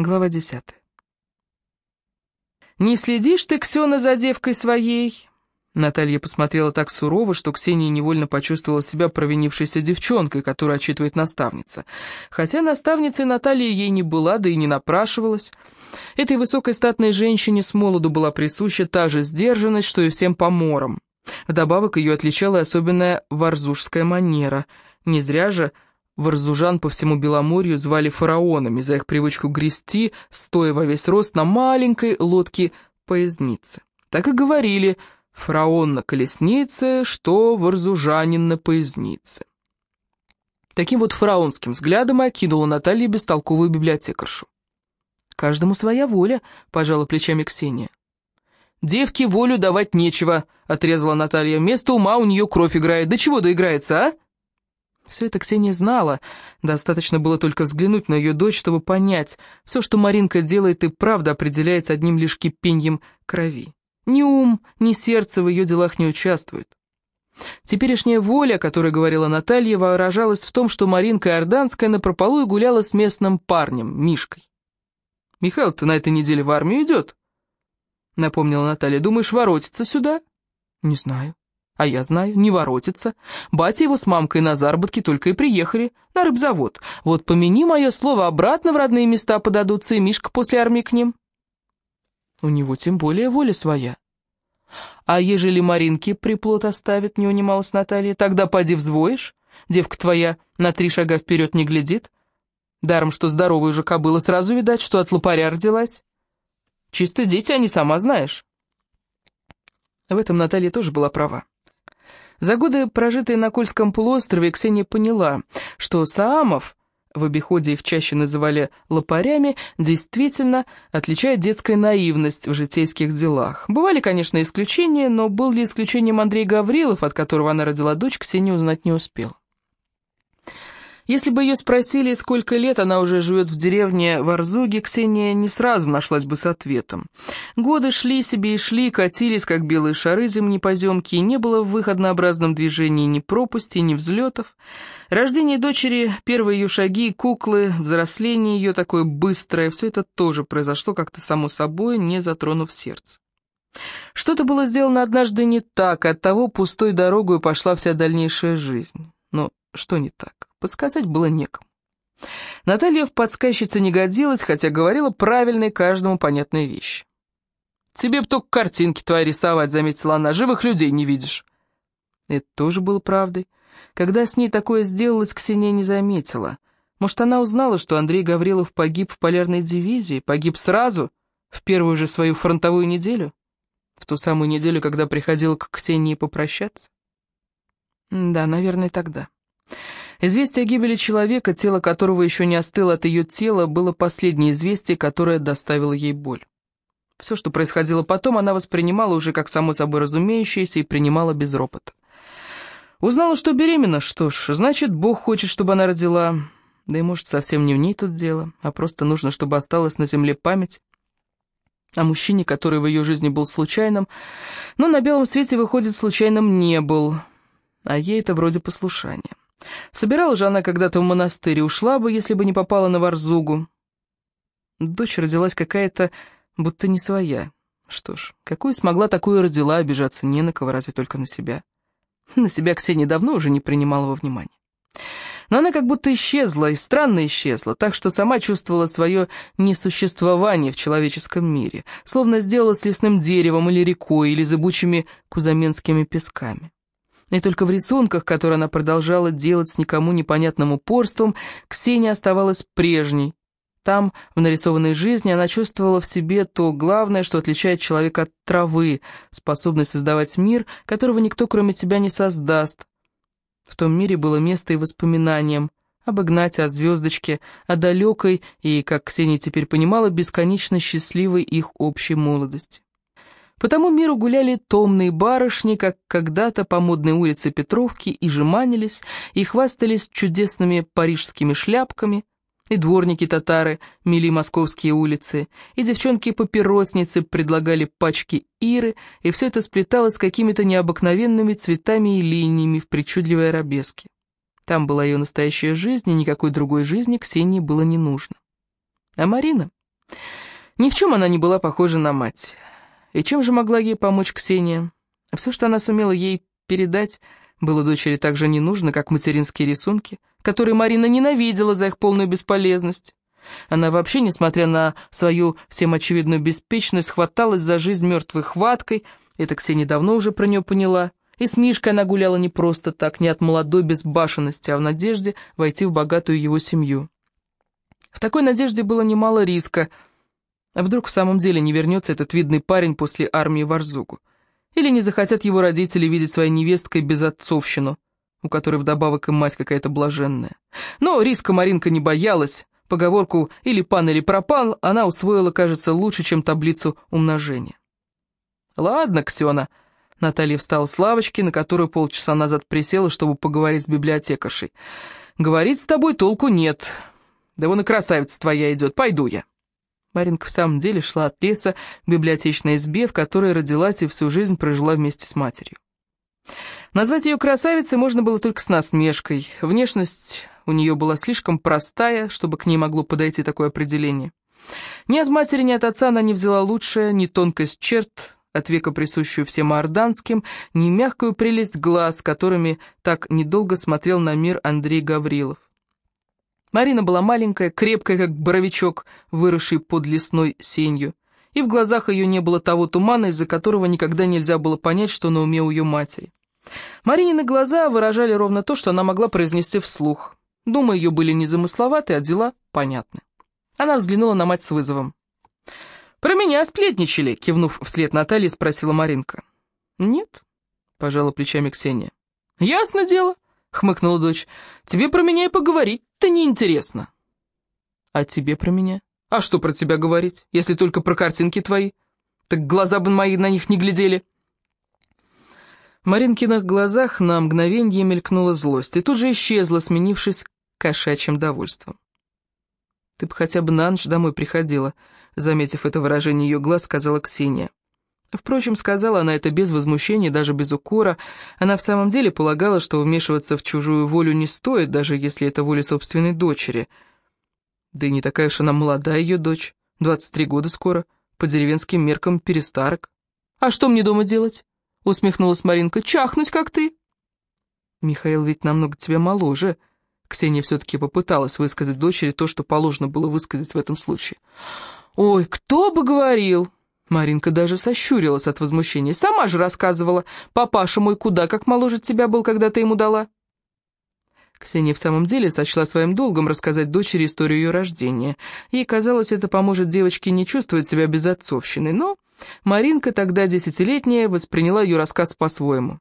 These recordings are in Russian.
Глава десятая. «Не следишь ты, Ксена, за девкой своей?» Наталья посмотрела так сурово, что Ксения невольно почувствовала себя провинившейся девчонкой, которую отчитывает наставница. Хотя наставницей Наталья ей не была, да и не напрашивалась. Этой высокой статной женщине с молоду была присуща та же сдержанность, что и всем поморам. Вдобавок ее отличала особенная варзужская манера. Не зря же Варзужан по всему Беломорью звали фараонами за их привычку грести, стоя во весь рост на маленькой лодке-поезднице. Так и говорили «фараон на колеснице, что варзужанин на поезднице». Таким вот фараонским взглядом окинула Наталья бестолковую библиотекаршу. «Каждому своя воля», — пожала плечами Ксения. «Девке волю давать нечего», — отрезала Наталья. «Вместо ума у нее кровь играет. Да чего доиграется, а?» Все это Ксения знала, достаточно было только взглянуть на ее дочь, чтобы понять, все, что Маринка делает, и правда определяется одним лишь кипеньем крови. Ни ум, ни сердце в ее делах не участвуют. Теперешняя воля, о которой говорила Наталья, выражалась в том, что Маринка Иорданская напропалую гуляла с местным парнем, Мишкой. «Михаил-то на этой неделе в армию идет?» — напомнила Наталья. «Думаешь, воротится сюда?» «Не знаю». А я знаю, не воротится. Батя его с мамкой на заработки только и приехали, на рыбзавод. Вот помяни мое слово, обратно в родные места подадутся, и Мишка после армии к ним. У него тем более воля своя. А ежели Маринке приплод оставит, не унималась Наталья, тогда поди взвоишь. Девка твоя на три шага вперед не глядит. Даром, что здоровая уже кобыла, сразу видать, что от лопаря родилась. Чисто дети, они сама знаешь. В этом Наталья тоже была права. За годы, прожитые на Кольском полуострове, Ксения поняла, что Саамов, в обиходе их чаще называли лопарями, действительно отличает детская наивность в житейских делах. Бывали, конечно, исключения, но был ли исключением Андрей Гаврилов, от которого она родила дочь, Ксения узнать не успела. Если бы ее спросили, сколько лет она уже живет в деревне Варзуги, Ксения не сразу нашлась бы с ответом. Годы шли себе и шли, катились, как белые шары зимней поземки, и не было в их однообразном движении ни пропасти, ни взлетов. Рождение дочери, первые ее шаги, куклы, взросление ее такое быстрое, все это тоже произошло как-то само собой, не затронув сердце. Что-то было сделано однажды не так, оттого пустой дорогой пошла вся дальнейшая жизнь. Но что не так? Подсказать было некому. Наталья в подсказчице не годилась, хотя говорила правильные каждому понятные вещи. «Тебе б только картинки твои рисовать», — заметила она, — «живых людей не видишь». Это тоже было правдой. Когда с ней такое сделалось, Ксения не заметила. Может, она узнала, что Андрей Гаврилов погиб в полярной дивизии, погиб сразу, в первую же свою фронтовую неделю? В ту самую неделю, когда приходила к Ксении попрощаться? Да, наверное, тогда. Известие о гибели человека, тело которого еще не остыло от ее тела, было последнее известие, которое доставило ей боль. Все, что происходило потом, она воспринимала уже как само собой разумеющееся и принимала без ропота. Узнала, что беременна, что ж, значит, Бог хочет, чтобы она родила. Да и может, совсем не в ней тут дело, а просто нужно, чтобы осталась на земле память о мужчине, который в ее жизни был случайным, но на белом свете, выходит, случайным не был, а ей это вроде послушание. Собирала же она когда-то в монастырь и ушла бы, если бы не попала на Варзугу. Дочь родилась какая-то, будто не своя. Что ж, какую смогла, такую родила, обижаться не на кого, разве только на себя. На себя Ксения давно уже не принимала во внимание. Но она как будто исчезла, и странно исчезла, так что сама чувствовала свое несуществование в человеческом мире, словно сделала с лесным деревом или рекой, или зыбучими кузаменскими песками. И только в рисунках, которые она продолжала делать с никому непонятным упорством, Ксения оставалась прежней. Там, в нарисованной жизни, она чувствовала в себе то главное, что отличает человека от травы, способность создавать мир, которого никто кроме тебя не создаст. В том мире было место и воспоминаниям, об Игнате, о звездочке, о далекой и, как Ксения теперь понимала, бесконечно счастливой их общей молодости. По тому миру гуляли томные барышни, как когда-то по модной улице Петровки, и жеманились, и хвастались чудесными парижскими шляпками, и дворники-татары мели московские улицы, и девчонки-папиросницы предлагали пачки иры, и все это сплеталось какими-то необыкновенными цветами и линиями в причудливой арабеске. Там была ее настоящая жизнь, и никакой другой жизни Ксении было не нужно. А Марина? Ни в чем она не была похожа на мать. И чем же могла ей помочь Ксения? Все, что она сумела ей передать, было дочери так же не нужно, как материнские рисунки, которые Марина ненавидела за их полную бесполезность. Она вообще, несмотря на свою всем очевидную беспечность, хваталась за жизнь мертвой хваткой, это Ксения давно уже про нее поняла, и с Мишкой она гуляла не просто так, не от молодой безбашенности, а в надежде войти в богатую его семью. В такой надежде было немало риска. А вдруг в самом деле не вернется этот видный парень после армии в Арзугу? Или не захотят его родители видеть своей невесткой безотцовщину, у которой вдобавок и мать какая-то блаженная. Но риска Маринка не боялась. Поговорку «или пан, или пропал» она усвоила, кажется, лучше, чем таблицу умножения. «Ладно, Ксена», — Наталья встала с лавочки, на которую полчаса назад присела, чтобы поговорить с библиотекаршей. «Говорить с тобой толку нет. Да вон и красавица твоя идет, пойду я». Маринка в самом деле шла от леса к библиотечной избе, в которой родилась и всю жизнь прожила вместе с матерью. Назвать ее красавицей можно было только с насмешкой. Внешность у нее была слишком простая, чтобы к ней могло подойти такое определение. Ни от матери, ни от отца она не взяла лучшее, ни тонкость черт, от века присущую всем орданским, ни мягкую прелесть глаз, которыми так недолго смотрел на мир Андрей Гаврилов. Марина была маленькая, крепкая, как боровичок, выросший под лесной сенью, и в глазах ее не было того тумана, из-за которого никогда нельзя было понять, что на уме у ее матери. Маринины глаза выражали ровно то, что она могла произнести вслух. Думы ее были незамысловаты, а дела понятны. Она взглянула на мать с вызовом. «Про меня сплетничали», — кивнув вслед Наталье, спросила Маринка. «Нет», — пожала плечами Ксения. «Ясно дело», — хмыкнула дочь. «Тебе про меня и поговорить-то неинтересно». «А тебе про меня? А что про тебя говорить, если только про картинки твои? Так глаза бы мои на них не глядели». В Маринкиных глазах на мгновенье мелькнула злость, и тут же исчезла, сменившись кошачьим довольством. «Ты бы хотя бы на ночь домой приходила», — заметив это выражение ее глаз, сказала Ксения. Впрочем, сказала она это без возмущения, даже без укора. Она в самом деле полагала, что вмешиваться в чужую волю не стоит, даже если это воля собственной дочери. Да и не такая уж она молодая ее дочь, 23 года скоро, по деревенским меркам перестарок. «А что мне дома делать?» — усмехнулась Маринка. «Чахнуть, как ты?» «Михаил ведь намного тебя моложе». Ксения все-таки попыталась высказать дочери то, что положено было высказать в этом случае. «Ой, кто бы говорил!» Маринка даже сощурилась от возмущения. «Сама же рассказывала. Папаша мой куда как моложе тебя был, когда ты ему дала». Ксения в самом деле сочла своим долгом рассказать дочери историю ее рождения. Ей казалось, это поможет девочке не чувствовать себя безотцовщиной, но Маринка, тогда десятилетняя, восприняла ее рассказ по-своему.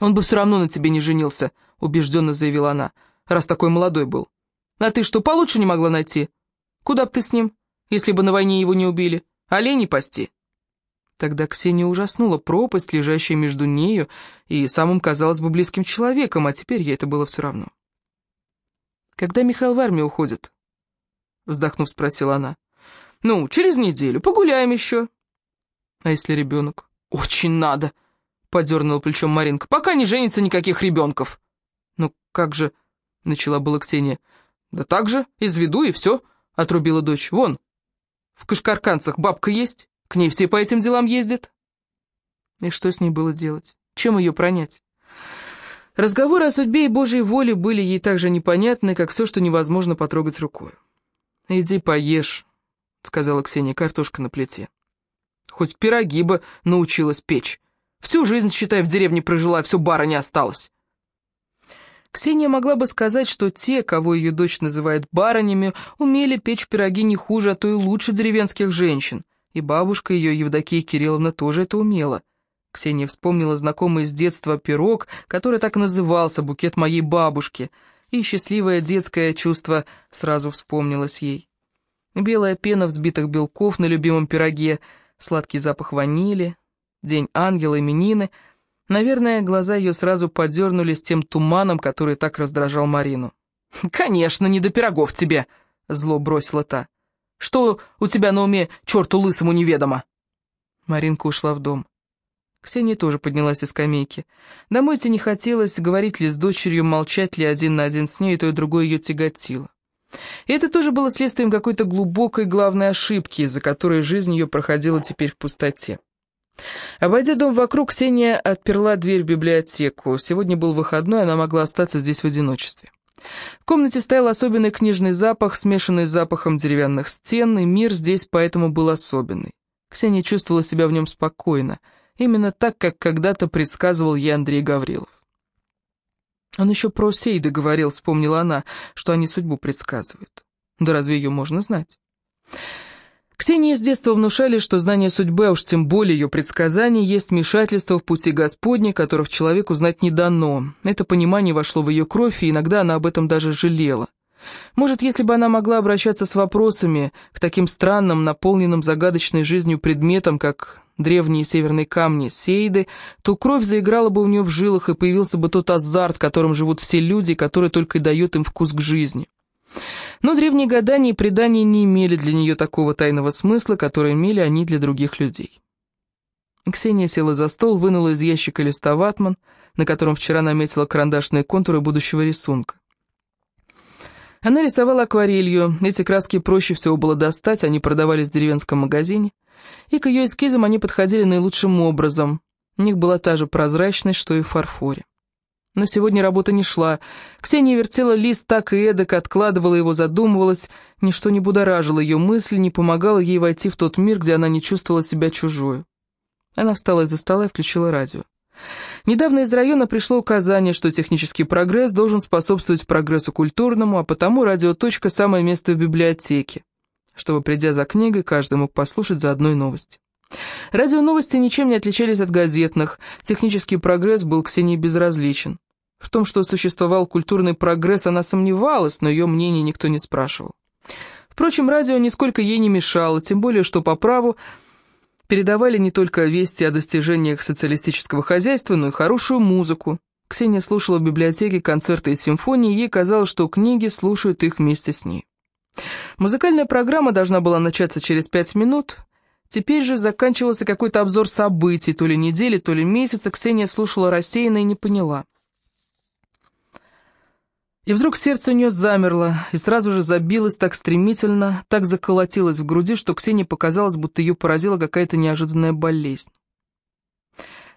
«Он бы все равно на тебе не женился», — убежденно заявила она, раз такой молодой был. «А ты что, получше не могла найти? Куда б ты с ним, если бы на войне его не убили?» Оленей пасти?» Тогда Ксения ужаснула пропасть, лежащая между нею и самым, казалось бы, близким человеком, а теперь ей это было все равно. «Когда Михаил в армию уходит?» Вздохнув, спросила она. «Ну, через неделю. Погуляем еще». «А если ребенок?» «Очень надо», — подернула плечом Маринка. «Пока не женится никаких ребенков». «Ну как же...» — начала была Ксения. «Да так же, изведу и все», — отрубила дочь. «Вон, в Кашкарканцах бабка есть? К ней все по этим делам ездят. И что с ней было делать? Чем ее пронять? Разговоры о судьбе и Божьей воле были ей так же непонятны, как все, что невозможно потрогать рукой. «Иди поешь», — сказала Ксения, — картошка на плите. «Хоть пироги бы научилась печь. Всю жизнь, считай, в деревне прожила, все бара не осталось». Ксения могла бы сказать, что те, кого ее дочь называет барынями, умели печь пироги не хуже, а то и лучше деревенских женщин. И бабушка ее, Евдокия Кирилловна, тоже это умела. Ксения вспомнила знакомый с детства пирог, который так назывался «букет моей бабушки», и счастливое детское чувство сразу вспомнилось ей. Белая пена взбитых белков на любимом пироге, сладкий запах ванили, день ангела, именины — Наверное, глаза ее сразу подернулись тем туманом, который так раздражал Марину. «Конечно, не до пирогов тебе!» — зло бросила та. «Что у тебя на уме, черту лысому неведомо?» Маринка ушла в дом. Ксения тоже поднялась из скамейки. Домой идти не хотелось, говорить ли с дочерью, молчать ли один на один с ней, то и другое ее тяготило. И это тоже было следствием какой-то глубокой главной ошибки, из-за которой жизнь ее проходила теперь в пустоте. Обойдя дом вокруг, Ксения отперла дверь в библиотеку. Сегодня был выходной, она могла остаться здесь в одиночестве. В комнате стоял особенный книжный запах, смешанный с запахом деревянных стен, и мир здесь поэтому был особенный. Ксения чувствовала себя в нем спокойно, именно так, как когда-то предсказывал ей Андрей Гаврилов. Он еще про Сейда говорил, вспомнила она, что они судьбу предсказывают. Да разве ее можно знать? Ксении с детства внушали, что знание судьбы, а уж тем более ее предсказаний, есть вмешательство в пути Господня, которых человеку знать не дано. Это понимание вошло в ее кровь, и иногда она об этом даже жалела. Может, если бы она могла обращаться с вопросами к таким странным, наполненным загадочной жизнью предметам, как древние северные камни Сейды, то кровь заиграла бы у нее в жилах, и появился бы тот азарт, которым живут все люди, который только и дает им вкус к жизни. Но древние гадания и предания не имели для нее такого тайного смысла, который имели они для других людей. Ксения села за стол, вынула из ящика листа ватман, на котором вчера наметила карандашные контуры будущего рисунка. Она рисовала акварелью, эти краски проще всего было достать, они продавались в деревенском магазине, и к ее эскизам они подходили наилучшим образом. У них была та же прозрачность, что и в фарфоре. Но сегодня работа не шла. Ксения вертела лист так и эдак, откладывала его, задумывалась. Ничто не будоражило ее мысли, не помогало ей войти в тот мир, где она не чувствовала себя чужой. Она встала из-за стола и включила радио. Недавно из района пришло указание, что технический прогресс должен способствовать прогрессу культурному, а потому радиоточка – самое место в библиотеке, чтобы, придя за книгой, каждый мог послушать за одной новость. Радионовости ничем не отличались от газетных, технический прогресс был Ксении безразличен. В том, что существовал культурный прогресс, она сомневалась, но ее мнение никто не спрашивал. Впрочем, радио нисколько ей не мешало, тем более, что по праву передавали не только вести о достижениях социалистического хозяйства, но и хорошую музыку. Ксения слушала в библиотеке концерты и симфонии, ей казалось, что книги слушают их вместе с ней. Музыкальная программа должна была начаться через пять минут, Теперь же заканчивался какой-то обзор событий, то ли недели, то ли месяца, Ксения слушала рассеянно и не поняла. И вдруг сердце у нее замерло, и сразу же забилось так стремительно, так заколотилось в груди, что Ксении показалось, будто ее поразила какая-то неожиданная болезнь.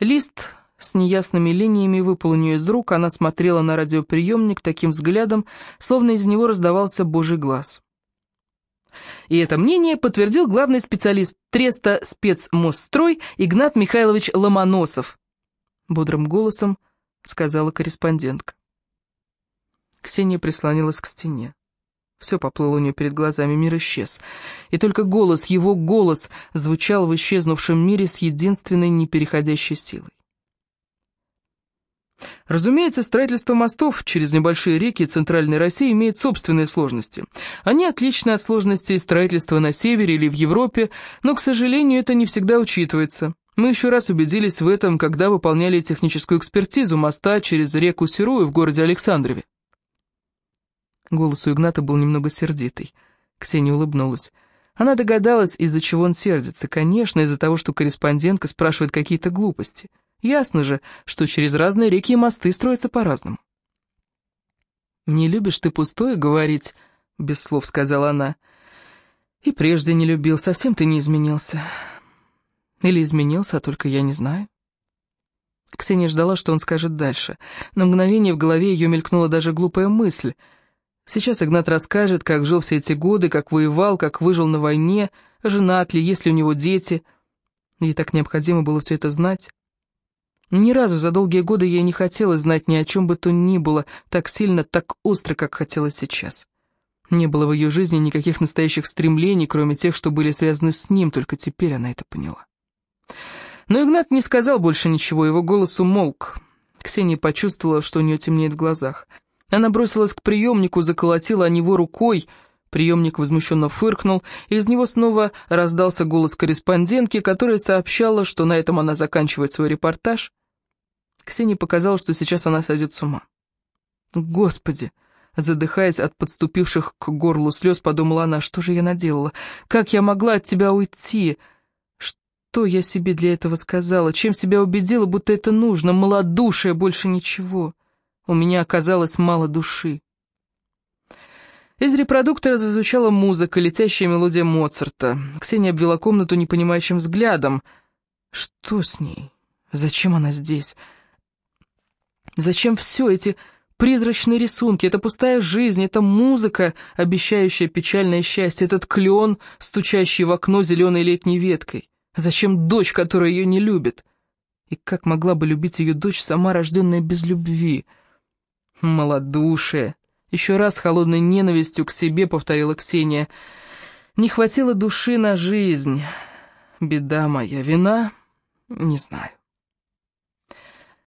Лист с неясными линиями выпал у нее из рук, она смотрела на радиоприемник таким взглядом, словно из него раздавался божий глаз. И это мнение подтвердил главный специалист Треста спецмосстрой Игнат Михайлович Ломоносов. Бодрым голосом сказала корреспондентка. Ксения прислонилась к стене. Все поплыло у нее перед глазами, мир исчез. И только голос, его голос, звучал в исчезнувшем мире с единственной непереходящей силой. Разумеется, строительство мостов через небольшие реки Центральной России имеет собственные сложности. Они отличны от сложностей строительства на севере или в Европе, но, к сожалению, это не всегда учитывается. Мы еще раз убедились в этом, когда выполняли техническую экспертизу моста через реку Серую в городе Александрове. Голос у Игната был немного сердитый. Ксения улыбнулась. Она догадалась, из-за чего он сердится. Конечно, из-за того, что корреспондентка спрашивает какие-то глупости. Ясно же, что через разные реки и мосты строятся по-разному. «Не любишь ты пустое говорить?» — без слов сказала она. «И прежде не любил, совсем ты не изменился. Или изменился, а только я не знаю». Ксения ждала, что он скажет дальше. На мгновение в голове ее мелькнула даже глупая мысль. Сейчас Игнат расскажет, как жил все эти годы, как воевал, как выжил на войне, женат ли, есть ли у него дети. Ей так необходимо было все это знать. Ни разу за долгие годы ей не хотелось знать ни о чем бы то ни было, так сильно, так остро, как хотелось сейчас. Не было в ее жизни никаких настоящих стремлений, кроме тех, что были связаны с ним, только теперь она это поняла. Но Игнат не сказал больше ничего, его голос умолк. Ксения почувствовала, что у нее темнеет в глазах. Она бросилась к приемнику, заколотила о него рукой. Приемник возмущенно фыркнул, и из него снова раздался голос корреспондентки, которая сообщала, что на этом она заканчивает свой репортаж. Ксении показалось, что сейчас она сойдет с ума. «Господи!» Задыхаясь от подступивших к горлу слез, подумала она, что же я наделала? Как я могла от тебя уйти? Что я себе для этого сказала? Чем себя убедила, будто это нужно? Малодушие, больше ничего. У меня оказалось мало души. Из репродуктора зазвучала музыка, летящая мелодия Моцарта. Ксения обвела комнату непонимающим взглядом. Что с ней? Зачем она здесь? Зачем все эти призрачные рисунки, эта пустая жизнь, эта музыка, обещающая печальное счастье, этот клен, стучащий в окно зеленой летней веткой? Зачем дочь, которая ее не любит? И как могла бы любить ее дочь, сама рожденная без любви? Молодушие. Еще раз холодной ненавистью к себе повторила Ксения. Не хватило души на жизнь. Беда моя, вина? Не знаю.